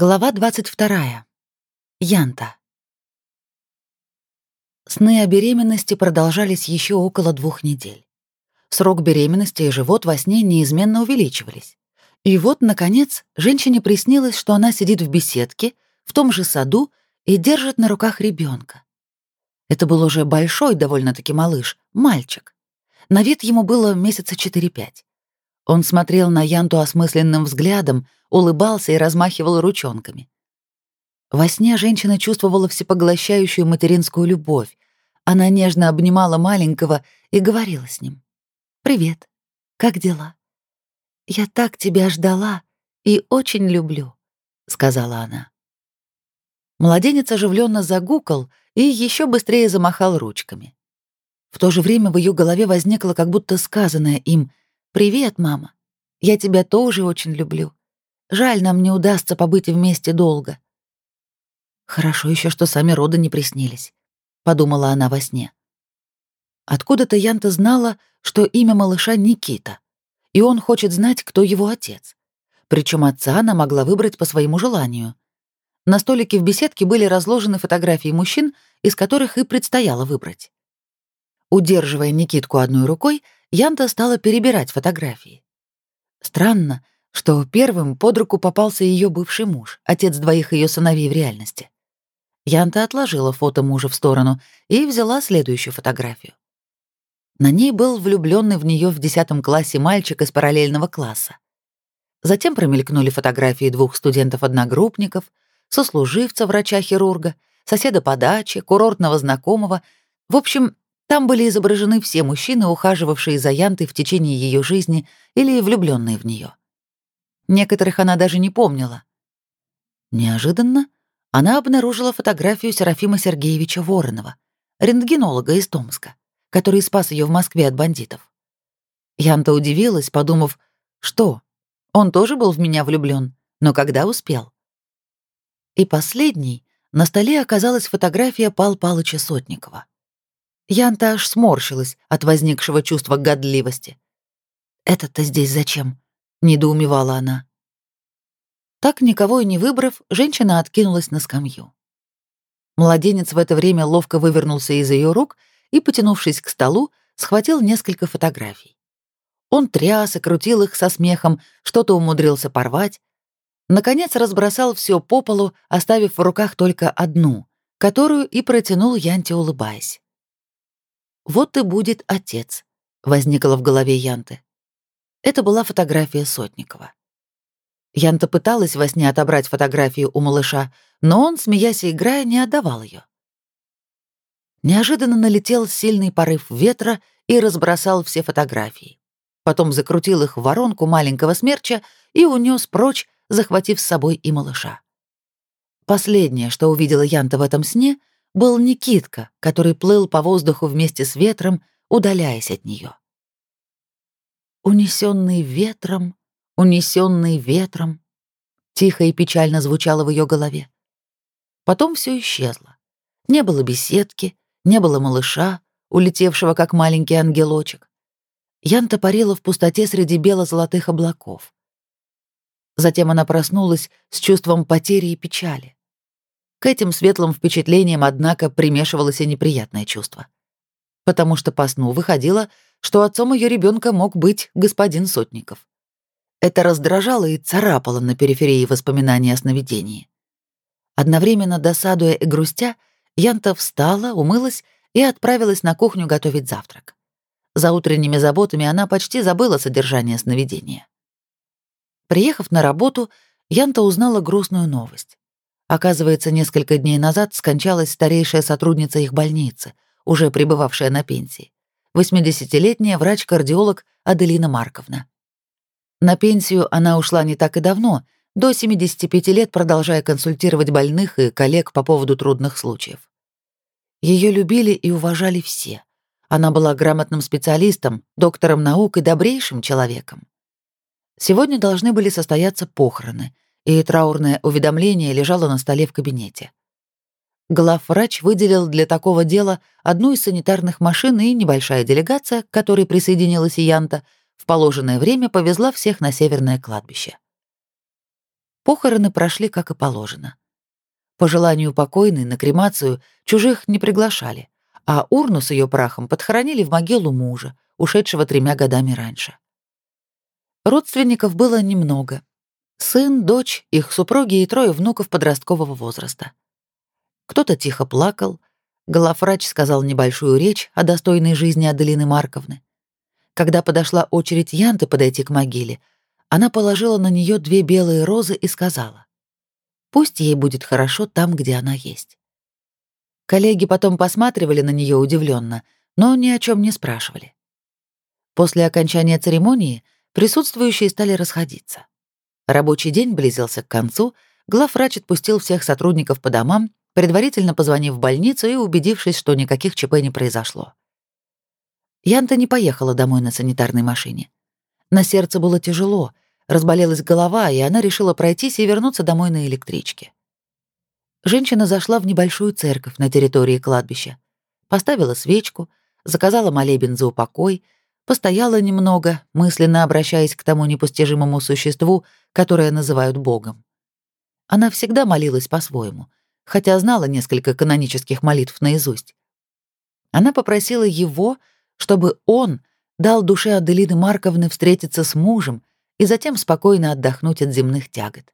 Глава 22. Янта. Сны о беременности продолжались еще около двух недель. Срок беременности и живот во сне неизменно увеличивались. И вот, наконец, женщине приснилось, что она сидит в беседке, в том же саду и держит на руках ребенка. Это был уже большой довольно-таки малыш, мальчик. На вид ему было месяца 4-5. Он смотрел на Янту осмысленным взглядом, улыбался и размахивал ручонками. Во сне женщина чувствовала всепоглощающую материнскую любовь. Она нежно обнимала маленького и говорила с ним. «Привет. Как дела?» «Я так тебя ждала и очень люблю», — сказала она. Младенец оживленно загукал и еще быстрее замахал ручками. В то же время в ее голове возникло как будто сказанное им «Привет, мама. Я тебя тоже очень люблю. Жаль, нам не удастся побыть вместе долго». Хорошо еще, что сами роды не приснились, подумала она во сне. Откуда-то Янта знала, что имя малыша Никита, и он хочет знать, кто его отец. Причем отца она могла выбрать по своему желанию. На столике в беседке были разложены фотографии мужчин, из которых и предстояло выбрать. Удерживая Никитку одной рукой, Янта стала перебирать фотографии. Странно, что первым под руку попался ее бывший муж, отец двоих ее сыновей в реальности. Янта отложила фото мужа в сторону и взяла следующую фотографию. На ней был влюбленный в нее в десятом классе мальчик из параллельного класса. Затем промелькнули фотографии двух студентов-одногруппников, сослуживца врача-хирурга, соседа по даче, курортного знакомого. В общем, там были изображены все мужчины, ухаживавшие за Янтой в течение ее жизни или влюбленные в нее. Некоторых она даже не помнила. Неожиданно она обнаружила фотографию Серафима Сергеевича Воронова, рентгенолога из Томска, который спас ее в Москве от бандитов. Янта удивилась, подумав, что он тоже был в меня влюблен, но когда успел? И последней на столе оказалась фотография Пал Палыча Сотникова. Янта аж сморщилась от возникшего чувства годливости. «Это-то здесь зачем?» — недоумевала она. Так, никого и не выбрав, женщина откинулась на скамью. Младенец в это время ловко вывернулся из ее рук и, потянувшись к столу, схватил несколько фотографий. Он тряс и крутил их со смехом, что-то умудрился порвать. Наконец разбросал все по полу, оставив в руках только одну, которую и протянул Янте, улыбаясь. «Вот и будет отец», — возникла в голове Янты. Это была фотография Сотникова. Янта пыталась во сне отобрать фотографию у малыша, но он, смеясь и играя, не отдавал ее. Неожиданно налетел сильный порыв ветра и разбросал все фотографии. Потом закрутил их в воронку маленького смерча и унес прочь, захватив с собой и малыша. Последнее, что увидела Янта в этом сне, был Никитка, который плыл по воздуху вместе с ветром, удаляясь от нее. Унесенный ветром, унесенный ветром, тихо и печально звучало в ее голове. Потом все исчезло. Не было беседки, не было малыша, улетевшего как маленький ангелочек. Янта парила в пустоте среди бело-золотых облаков. Затем она проснулась с чувством потери и печали. К этим светлым впечатлениям, однако, примешивалось и неприятное чувство. Потому что по сну выходило, что отцом ее ребенка мог быть господин Сотников. Это раздражало и царапало на периферии воспоминаний о сновидении. Одновременно досадуя и грустя, Янта встала, умылась и отправилась на кухню готовить завтрак. За утренними заботами она почти забыла содержание сновидения. Приехав на работу, Янта узнала грустную новость. Оказывается, несколько дней назад скончалась старейшая сотрудница их больницы, уже пребывавшая на пенсии, 80-летняя врач-кардиолог Аделина Марковна. На пенсию она ушла не так и давно, до 75 лет продолжая консультировать больных и коллег по поводу трудных случаев. Ее любили и уважали все. Она была грамотным специалистом, доктором наук и добрейшим человеком. Сегодня должны были состояться похороны — и траурное уведомление лежало на столе в кабинете. Главврач выделил для такого дела одну из санитарных машин, и небольшая делегация, к которой присоединилась Янта, в положенное время повезла всех на северное кладбище. Похороны прошли как и положено. По желанию покойной на кремацию чужих не приглашали, а урну с ее прахом подхоронили в могилу мужа, ушедшего тремя годами раньше. Родственников было немного. Сын, дочь, их супруги и трое внуков подросткового возраста. Кто-то тихо плакал, Главврач сказал небольшую речь о достойной жизни Аделины Марковны. Когда подошла очередь Янты подойти к могиле, она положила на нее две белые розы и сказала, «Пусть ей будет хорошо там, где она есть». Коллеги потом посматривали на нее удивленно, но ни о чем не спрашивали. После окончания церемонии присутствующие стали расходиться. Рабочий день близился к концу, главврач отпустил всех сотрудников по домам предварительно позвонив в больницу и убедившись, что никаких ЧП не произошло. Янта не поехала домой на санитарной машине. На сердце было тяжело, разболелась голова, и она решила пройтись и вернуться домой на электричке. Женщина зашла в небольшую церковь на территории кладбища, поставила свечку, заказала молебен за упокой, постояла немного, мысленно обращаясь к тому непостижимому существу, которое называют Богом. Она всегда молилась по-своему — хотя знала несколько канонических молитв наизусть. Она попросила его, чтобы он дал душе Аделины Марковны встретиться с мужем и затем спокойно отдохнуть от земных тягот.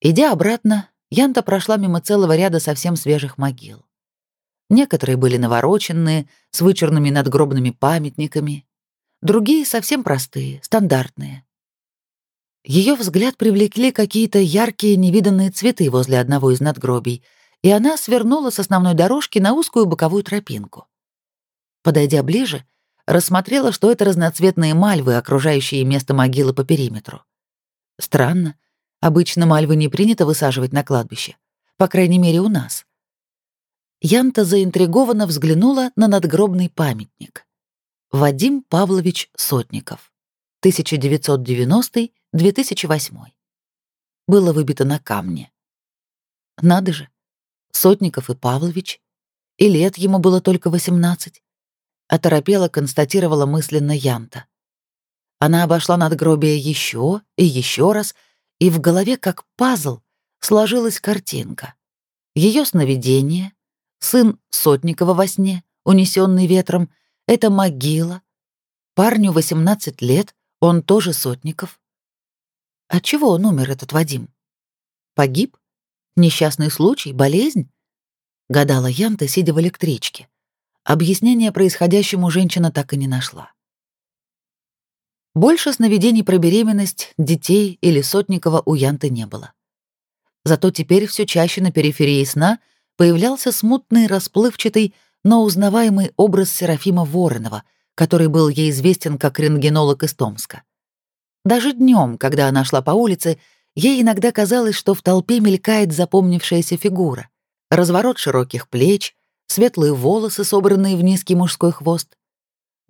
Идя обратно, Янта прошла мимо целого ряда совсем свежих могил. Некоторые были навороченные, с вычурными надгробными памятниками, другие совсем простые, стандартные. Ее взгляд привлекли какие-то яркие невиданные цветы возле одного из надгробий, и она свернула с основной дорожки на узкую боковую тропинку. Подойдя ближе, рассмотрела, что это разноцветные мальвы, окружающие место могилы по периметру. Странно. Обычно мальвы не принято высаживать на кладбище. По крайней мере, у нас. Янта заинтригованно взглянула на надгробный памятник. Вадим Павлович Сотников. 1990 2008. Было выбито на камне. Надо же, Сотников и Павлович, и лет ему было только 18. Оторопела констатировала мысленно Янта. Она обошла надгробие еще и еще раз, и в голове, как пазл, сложилась картинка. Ее сновидение, сын Сотникова во сне, унесенный ветром, это могила. Парню 18 лет, он тоже Сотников. От чего он умер, этот Вадим? Погиб? Несчастный случай? Болезнь? Гадала Янта, сидя в электричке. Объяснения происходящему женщина так и не нашла. Больше сновидений про беременность, детей или Сотникова у Янты не было. Зато теперь все чаще на периферии сна появлялся смутный, расплывчатый, но узнаваемый образ Серафима Воронова, который был ей известен как рентгенолог из Томска. Даже днем, когда она шла по улице, ей иногда казалось, что в толпе мелькает запомнившаяся фигура. Разворот широких плеч, светлые волосы, собранные в низкий мужской хвост.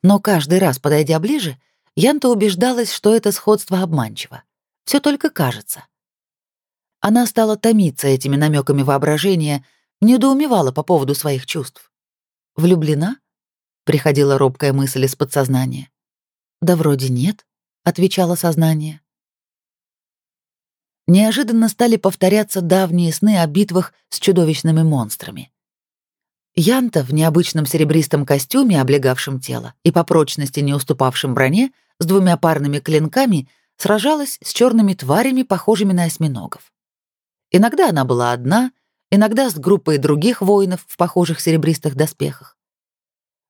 Но каждый раз, подойдя ближе, Янта убеждалась, что это сходство обманчиво. Все только кажется. Она стала томиться этими намеками воображения, недоумевала по поводу своих чувств. «Влюблена?» — приходила робкая мысль из подсознания. «Да вроде нет» отвечало сознание. Неожиданно стали повторяться давние сны о битвах с чудовищными монстрами. Янта в необычном серебристом костюме, облегавшем тело и по прочности не уступавшем броне, с двумя парными клинками сражалась с черными тварями, похожими на осьминогов. Иногда она была одна, иногда с группой других воинов в похожих серебристых доспехах.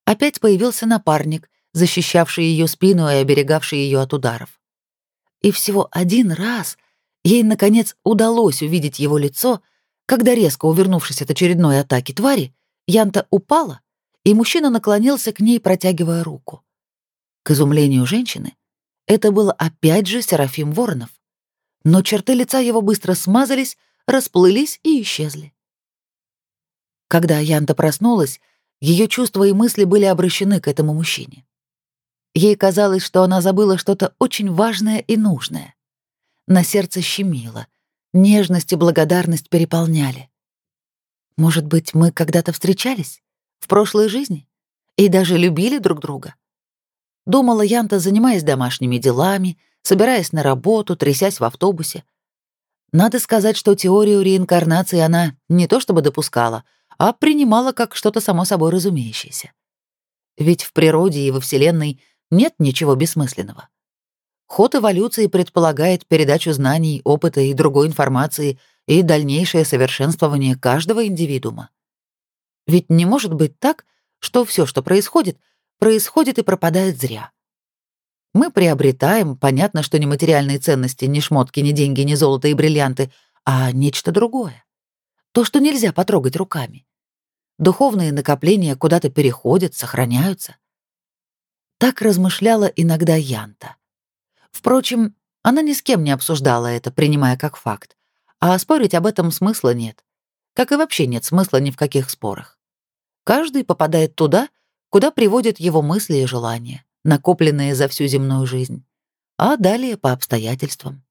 Опять появился напарник, защищавший ее спину и оберегавший ее от ударов. И всего один раз ей, наконец, удалось увидеть его лицо, когда, резко увернувшись от очередной атаки твари, Янта упала, и мужчина наклонился к ней, протягивая руку. К изумлению женщины, это был опять же Серафим Воронов. Но черты лица его быстро смазались, расплылись и исчезли. Когда Янта проснулась, ее чувства и мысли были обращены к этому мужчине. Ей казалось, что она забыла что-то очень важное и нужное. На сердце щемило, нежность и благодарность переполняли. Может быть, мы когда-то встречались? В прошлой жизни? И даже любили друг друга? Думала Янта, занимаясь домашними делами, собираясь на работу, трясясь в автобусе. Надо сказать, что теорию реинкарнации она не то чтобы допускала, а принимала как что-то само собой разумеющееся. Ведь в природе и во Вселенной нет ничего бессмысленного. Ход эволюции предполагает передачу знаний, опыта и другой информации и дальнейшее совершенствование каждого индивидуума. Ведь не может быть так, что все, что происходит, происходит и пропадает зря. Мы приобретаем, понятно, что не материальные ценности, ни шмотки, ни деньги, ни золото и бриллианты, а нечто другое. То, что нельзя потрогать руками. Духовные накопления куда-то переходят, сохраняются. Так размышляла иногда Янта. Впрочем, она ни с кем не обсуждала это, принимая как факт, а спорить об этом смысла нет. Как и вообще нет смысла ни в каких спорах. Каждый попадает туда, куда приводят его мысли и желания, накопленные за всю земную жизнь, а далее по обстоятельствам.